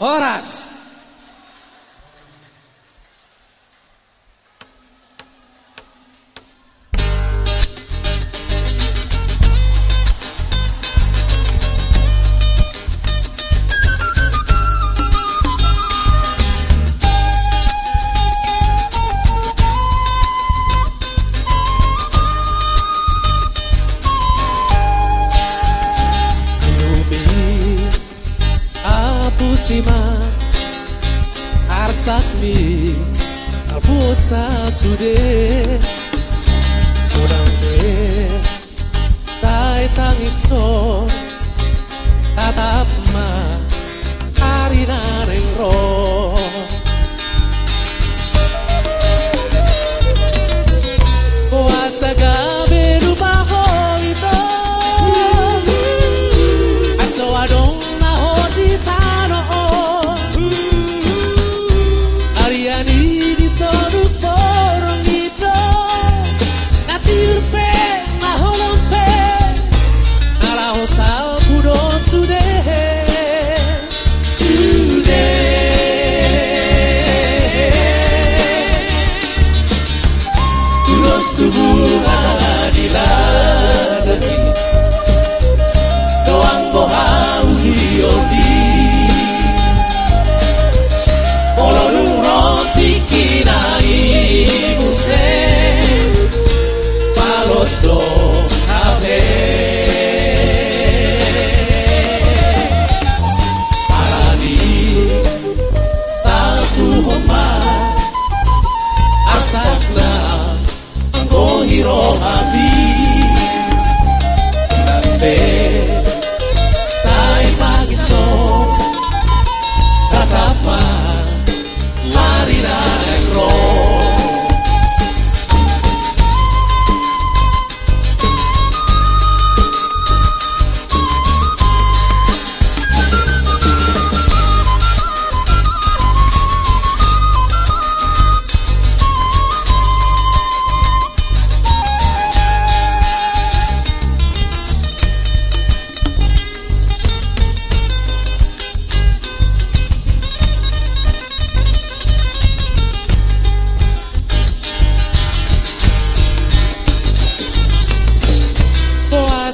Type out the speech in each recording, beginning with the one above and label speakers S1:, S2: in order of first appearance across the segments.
S1: horas. arsatmi albosa sude Kodangde tai tangiso tatap setuju adilani doang bohau hiodi pololu roti kinai muse. Palos doang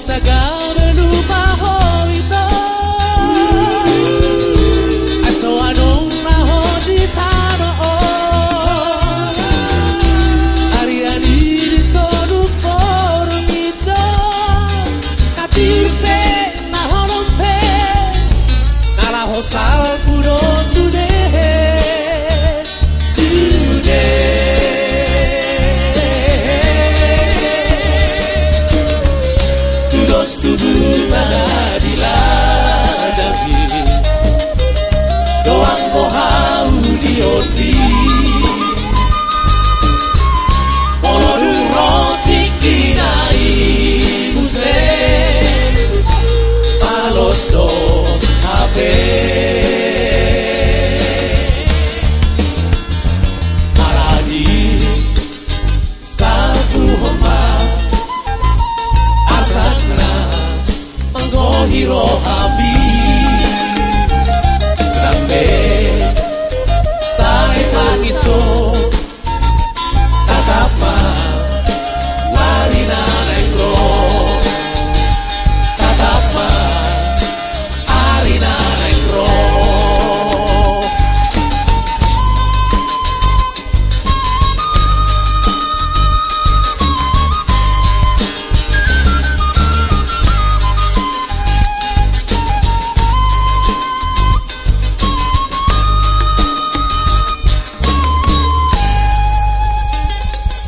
S1: sagara Ibadah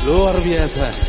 S2: Alô, Arbieta!